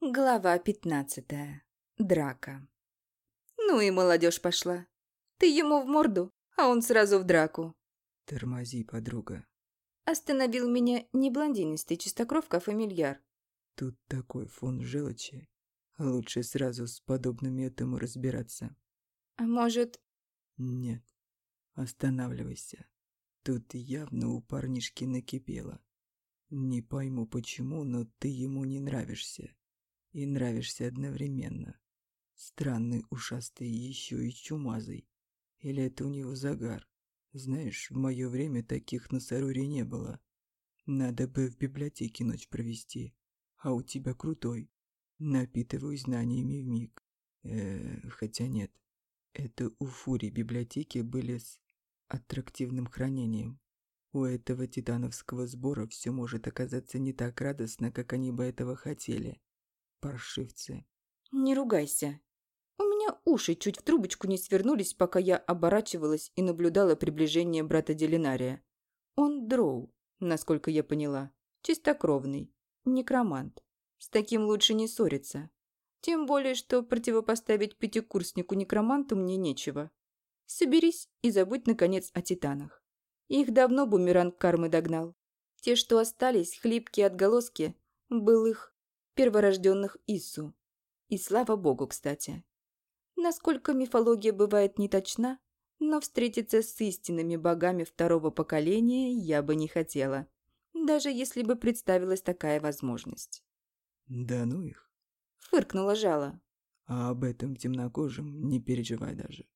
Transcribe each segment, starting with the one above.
Глава пятнадцатая. Драка. Ну и молодежь пошла. Ты ему в морду, а он сразу в драку. Тормози, подруга. Остановил меня не блондинистый чистокровка, а фамильяр. Тут такой фон желчи. Лучше сразу с подобными этому разбираться. А может... Нет. Останавливайся. Тут явно у парнишки накипело. Не пойму почему, но ты ему не нравишься и нравишься одновременно. Странный, ушастый, еще и чумазый. Или это у него загар? Знаешь, в мое время таких на Саруре не было. Надо бы в библиотеке ночь провести. А у тебя крутой. Напитываю знаниями в миг. Э, хотя нет. Это у Фури библиотеки были с аттрактивным хранением. У этого титановского сбора все может оказаться не так радостно, как они бы этого хотели паршивцы. Не ругайся. У меня уши чуть в трубочку не свернулись, пока я оборачивалась и наблюдала приближение брата Делинария. Он дроу, насколько я поняла. Чистокровный. Некромант. С таким лучше не ссориться. Тем более, что противопоставить пятикурснику-некроманту мне нечего. Соберись и забудь, наконец, о титанах. Их давно бумеранг кармы догнал. Те, что остались, хлипкие отголоски, былых перворожденных Ису. И слава богу, кстати. Насколько мифология бывает неточна, но встретиться с истинными богами второго поколения я бы не хотела, даже если бы представилась такая возможность. «Да ну их!» — фыркнула жало. «А об этом темнокожем не переживай даже.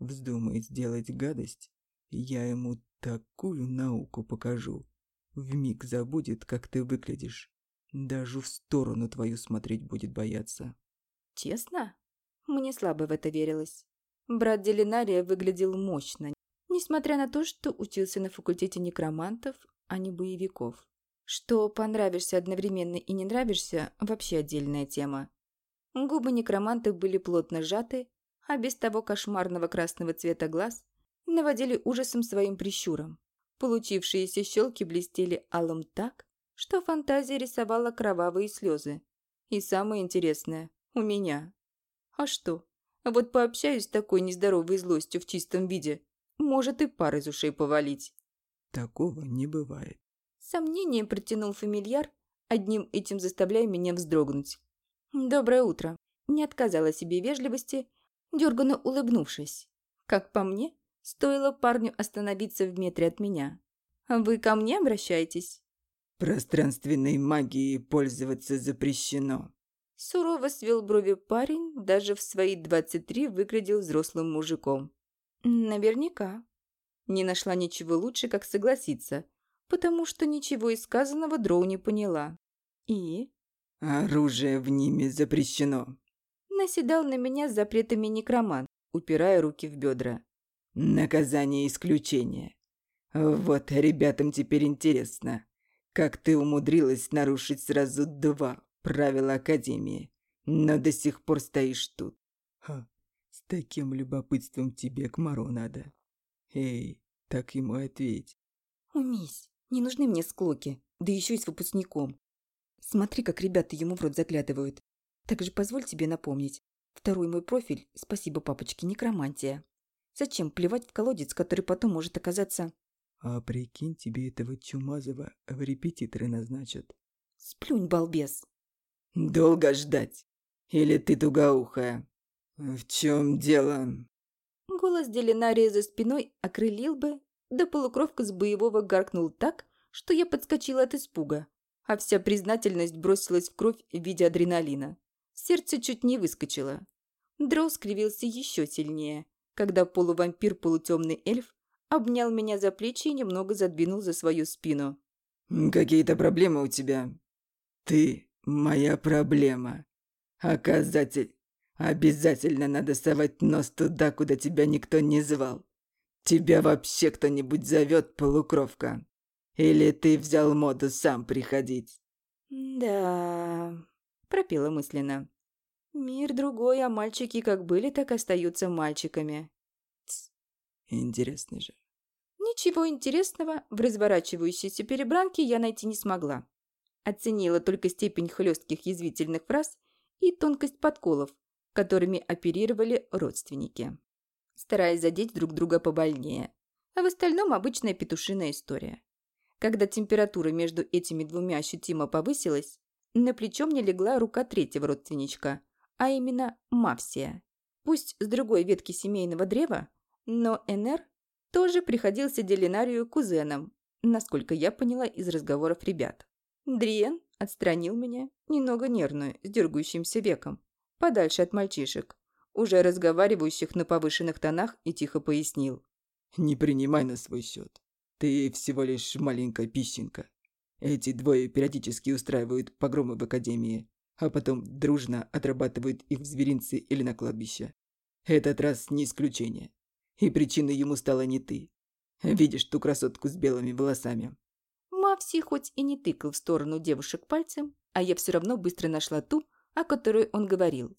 Вздумает сделать гадость, я ему такую науку покажу. Вмиг забудет, как ты выглядишь. Даже в сторону твою смотреть будет бояться. Честно? Мне слабо в это верилось. Брат Делинария выглядел мощно, несмотря на то, что учился на факультете некромантов, а не боевиков. Что понравишься одновременно и не нравишься – вообще отдельная тема. Губы некроманта были плотно сжаты, а без того кошмарного красного цвета глаз наводили ужасом своим прищуром. Получившиеся щелки блестели алым так, что фантазия рисовала кровавые слезы. И самое интересное – у меня. А что? Вот пообщаюсь с такой нездоровой злостью в чистом виде. Может и пар из ушей повалить. Такого не бывает. Сомнением протянул фамильяр, одним этим заставляя меня вздрогнуть. «Доброе утро». Не отказала себе вежливости, дерганно улыбнувшись. Как по мне, стоило парню остановиться в метре от меня. «Вы ко мне обращаетесь?» Пространственной магией пользоваться запрещено. Сурово свел брови парень, даже в свои двадцать три выглядел взрослым мужиком. Наверняка. Не нашла ничего лучше, как согласиться, потому что ничего из сказанного Дроу не поняла. И? Оружие в ними запрещено. Наседал на меня с запретами некромант, упирая руки в бедра. Наказание исключение. Вот ребятам теперь интересно, как ты умудрилась нарушить сразу два правила Академии, но до сих пор стоишь тут? Ха, с таким любопытством тебе к Мару надо. Эй, так ему ответь. Умись, не нужны мне склоки, да еще и с выпускником. Смотри, как ребята ему в рот заглядывают. Также позволь тебе напомнить. Второй мой профиль, спасибо папочке, некромантия. Зачем плевать в колодец, который потом может оказаться... А прикинь, тебе этого Чумазова в репетиторы назначат. Сплюнь, балбес. Долго ждать? Или ты тугоухая? В чем дело? Голос Делинария за спиной окрылил бы, да полукровка с боевого гаркнул так, что я подскочила от испуга, а вся признательность бросилась в кровь в виде адреналина. Сердце чуть не выскочило. Дроу скривился еще сильнее, когда полувампир-полутемный эльф обнял меня за плечи и немного задвинул за свою спину. «Какие-то проблемы у тебя?» «Ты моя проблема. Оказатель. Обязательно надо совать нос туда, куда тебя никто не звал. Тебя вообще кто-нибудь зовет, полукровка? Или ты взял моду сам приходить?» «Да...» – пропела мысленно. «Мир другой, а мальчики как были, так остаются мальчиками. Интересно же. Ничего интересного в разворачивающейся перебранке я найти не смогла. Оценила только степень хлестких язвительных фраз и тонкость подколов, которыми оперировали родственники, стараясь задеть друг друга побольнее. А в остальном обычная петушиная история. Когда температура между этими двумя ощутимо повысилась, на плечо мне легла рука третьего родственничка, а именно Мавсия. Пусть с другой ветки семейного древа, но Энер тоже приходился Делинарию кузеном, насколько я поняла из разговоров ребят. Дриен отстранил меня, немного нервную, с дергающимся веком, подальше от мальчишек, уже разговаривающих на повышенных тонах, и тихо пояснил. «Не принимай на свой счет. Ты всего лишь маленькая песчинка. Эти двое периодически устраивают погромы в академии, а потом дружно отрабатывают их в зверинце или на кладбище. Этот раз не исключение. И причиной ему стала не ты. Видишь ту красотку с белыми волосами? Мавси хоть и не тыкал в сторону девушек пальцем, а я все равно быстро нашла ту, о которой он говорил.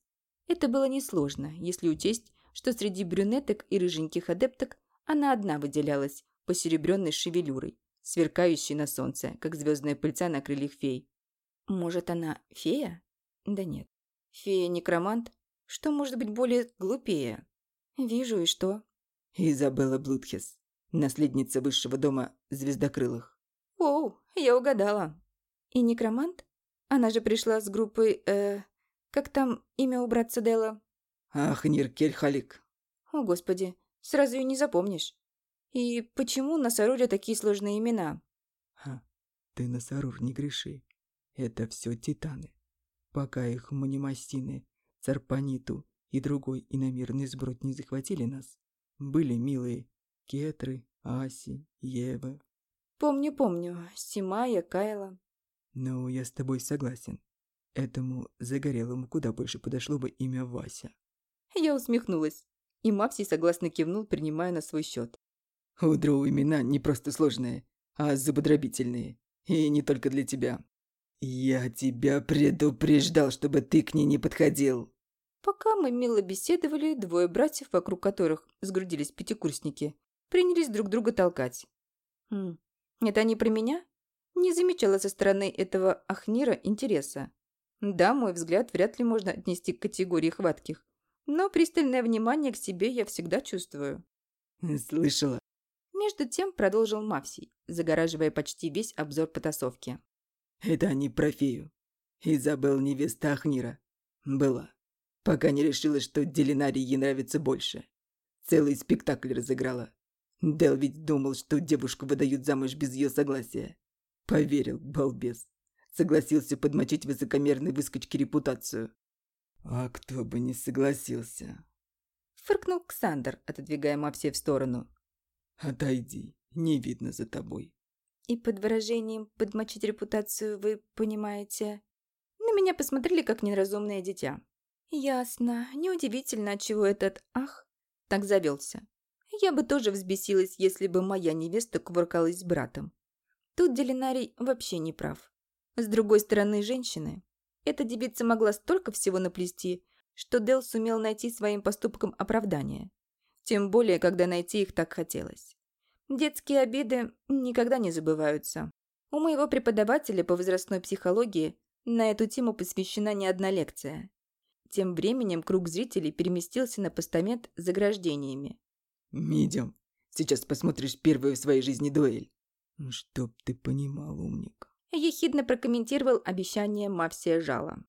Это было несложно, если учесть, что среди брюнеток и рыженьких адепток она одна выделялась посеребренной шевелюрой, сверкающей на солнце, как звездная пыльца на крыльях фей. Может, она фея? Да нет. Фея-некромант? Что может быть более глупее? Вижу, и что? Изабелла Блудхес, наследница высшего дома Звездокрылых. Оу, я угадала. И некромант? Она же пришла с группой, э... Как там имя у братца Делла? Ахнир Кельхалик. О, господи, сразу ее не запомнишь. И почему на Саруре такие сложные имена? Ха, ты на Сарур не греши. Это все титаны. Пока их манимастины, Царпаниту и другой иномирный сброд не захватили нас, были милые Кетры, Аси, Ева. Помню, помню. Симая, Кайла. Ну, я с тобой согласен. Этому загорелому куда больше подошло бы имя Вася. Я усмехнулась. И Мапси согласно кивнул, принимая на свой счет. У Дроу имена не просто сложные, а зубодробительные. И не только для тебя. Я тебя предупреждал, чтобы ты к ней не подходил. Пока мы мило беседовали, двое братьев, вокруг которых сгрудились пятикурсники, принялись друг друга толкать. Хм, это они про меня? Не замечала со стороны этого Ахнира интереса. Да, мой взгляд вряд ли можно отнести к категории хватких, но пристальное внимание к себе я всегда чувствую. Слышала. Между тем продолжил Мавсий, загораживая почти весь обзор потасовки. Это они про фею. Изабел невеста Ахнира. Была. Пока не решила, что Делинарии ей нравится больше. Целый спектакль разыграла. Дел ведь думал, что девушку выдают замуж без ее согласия. Поверил, балбес. Согласился подмочить высокомерной выскочке репутацию. А кто бы не согласился. Фыркнул Ксандр, отодвигая Мапсе в сторону. Отойди, не видно за тобой. И под выражением «подмочить репутацию» вы понимаете... На меня посмотрели как неразумное дитя. Ясно. Неудивительно, отчего этот «ах» так завелся. Я бы тоже взбесилась, если бы моя невеста кувыркалась с братом. Тут Делинарий вообще не прав. С другой стороны, женщины. Эта девица могла столько всего наплести, что Дел сумел найти своим поступкам оправдание. Тем более, когда найти их так хотелось. Детские обиды никогда не забываются. У моего преподавателя по возрастной психологии на эту тему посвящена не одна лекция. Тем временем круг зрителей переместился на постамент с заграждениями. «Идем. Сейчас посмотришь первую в своей жизни дуэль». «Чтоб ты понимал, умник». Ехидно прокомментировал обещание Мавсия Жала.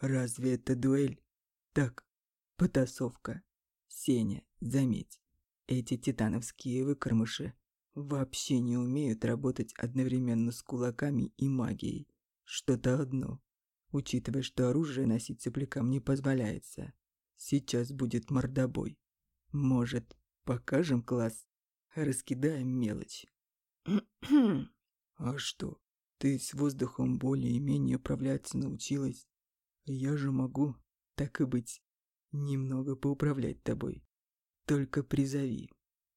«Разве это дуэль? Так, потасовка. Сеня, заметь, эти титановские выкормыши вообще не умеют работать одновременно с кулаками и магией. Что-то одно. Учитывая, что оружие носить соплякам не позволяется. Сейчас будет мордобой. Может, покажем класс? Раскидаем мелочь. а что, ты с воздухом более-менее управляться научилась? Я же могу, так и быть, немного поуправлять тобой. Только призови.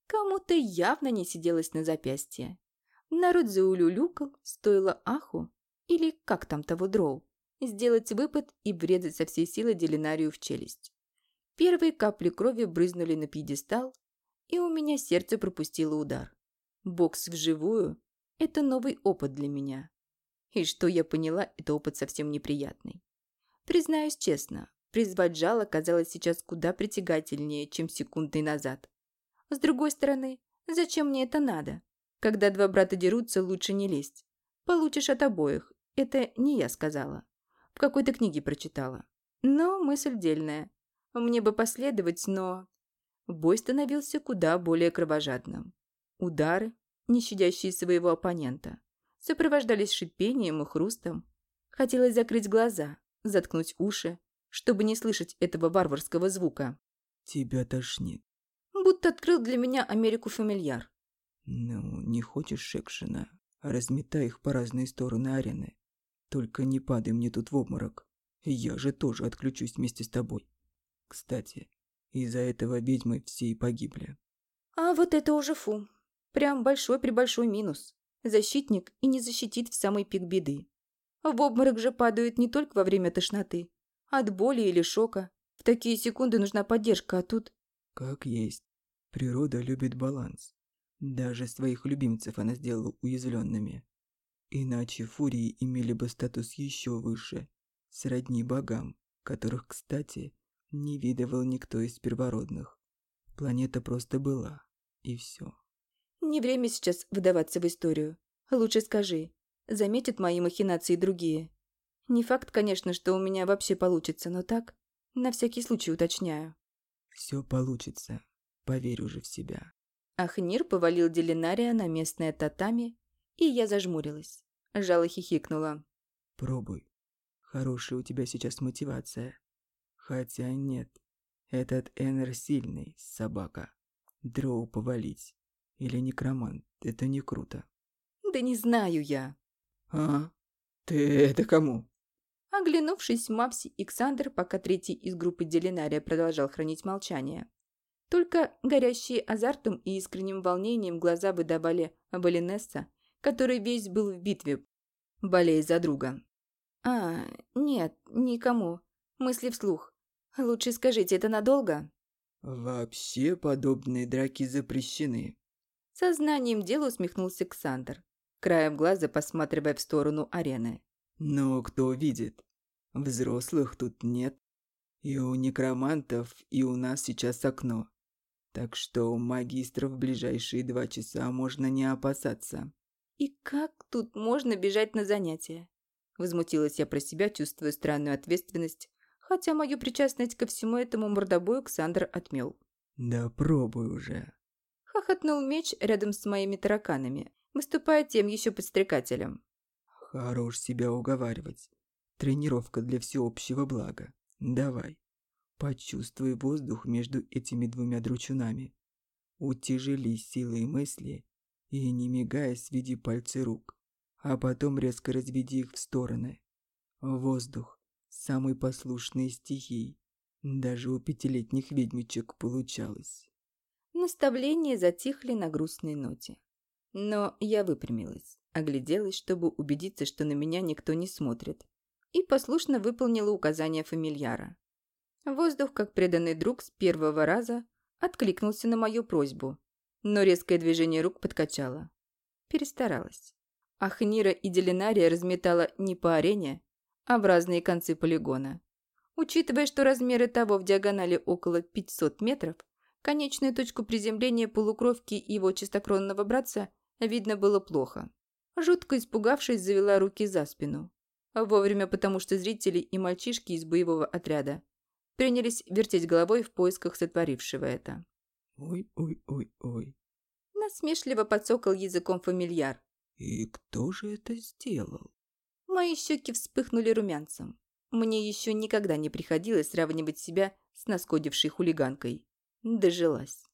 Кому-то явно не сиделось на запястье. Народ заулюлюкал, стоило аху, или как там того дроу, сделать выпад и врезать со всей силы Делинарию в челюсть. Первые капли крови брызнули на пьедестал, и у меня сердце пропустило удар. Бокс вживую – это новый опыт для меня. И что я поняла, это опыт совсем неприятный. Признаюсь честно, призвать жало казалось сейчас куда притягательнее, чем секундой назад. С другой стороны, зачем мне это надо? Когда два брата дерутся, лучше не лезть. Получишь от обоих. Это не я сказала. В какой-то книге прочитала. Но мысль дельная. Мне бы последовать, но... Бой становился куда более кровожадным. Удары, не щадящие своего оппонента, сопровождались шипением и хрустом. Хотелось закрыть глаза, заткнуть уши, чтобы не слышать этого варварского звука. Тебя тошнит. Будто открыл для меня Америку фамильяр. Ну, не хочешь экшена? Разметай их по разные стороны арены. Только не падай мне тут в обморок. Я же тоже отключусь вместе с тобой. Кстати, из-за этого ведьмы все и погибли. А вот это уже фу. Прям большой-пребольшой минус. Защитник и не защитит в самый пик беды. В обморок же падают не только во время тошноты. От боли или шока. В такие секунды нужна поддержка, а тут... Как есть. Природа любит баланс. Даже своих любимцев она сделала уязвленными. Иначе фурии имели бы статус еще выше, сродни богам, которых, кстати, не видывал никто из первородных. Планета просто была, и все. Не время сейчас вдаваться в историю. Лучше скажи, заметят мои махинации другие? Не факт, конечно, что у меня вообще получится, но так, на всякий случай уточняю. Все получится, поверь уже в себя. Ахнир повалил Делинария на местное татами, и я зажмурилась. Жало хихикнула. Пробуй. Хорошая у тебя сейчас мотивация. Хотя нет, этот Эннер сильный, собака. Дроу повалить. Или некромант, это не круто. Да не знаю я. А? Ты это кому? Оглянувшись, Мапси и Ксандр, пока третий из группы Делинария продолжал хранить молчание. Только горящие азартом и искренним волнением глаза выдавали Абалинесса, который весь был в битве, болея за друга. «А, нет, никому. Мысли вслух. Лучше скажите, это надолго?» «Вообще подобные драки запрещены». Сознанием дела усмехнулся Ксандр, краем глаза посматривая в сторону арены. «Но кто видит? Взрослых тут нет. И у некромантов, и у нас сейчас окно. Так что у магистров в ближайшие два часа можно не опасаться». «И как тут можно бежать на занятия?» Возмутилась я про себя, чувствуя странную ответственность, хотя мою причастность ко всему этому мордобою Ксандр отмел. «Да пробуй уже!» Хохотнул меч рядом с моими тараканами, выступая тем еще подстрекателем. «Хорош себя уговаривать. Тренировка для всеобщего блага. Давай, почувствуй воздух между этими двумя дручунами. Утяжели силой мысли и, не мигая, сведи пальцы рук, а потом резко разведи их в стороны. Воздух – самый послушный стихий. Даже у пятилетних ведьмичек получалось. Наставления затихли на грустной ноте. Но я выпрямилась, огляделась, чтобы убедиться, что на меня никто не смотрит, и послушно выполнила указания фамильяра. Воздух, как преданный друг с первого раза, откликнулся на мою просьбу, но резкое движение рук подкачало. Перестаралась. Ахнира и Делинария разметала не по арене, а в разные концы полигона. Учитывая, что размеры того в диагонали около 500 метров, конечную точку приземления полукровки и его чистокронного братца видно было плохо. Жутко испугавшись, завела руки за спину. Вовремя, потому что зрители и мальчишки из боевого отряда принялись вертеть головой в поисках сотворившего это. «Ой-ой-ой-ой». Насмешливо подсокал языком фамильяр. «И кто же это сделал?» Мои щеки вспыхнули румянцем. Мне еще никогда не приходилось сравнивать себя с наскодившей хулиганкой. Дожилась.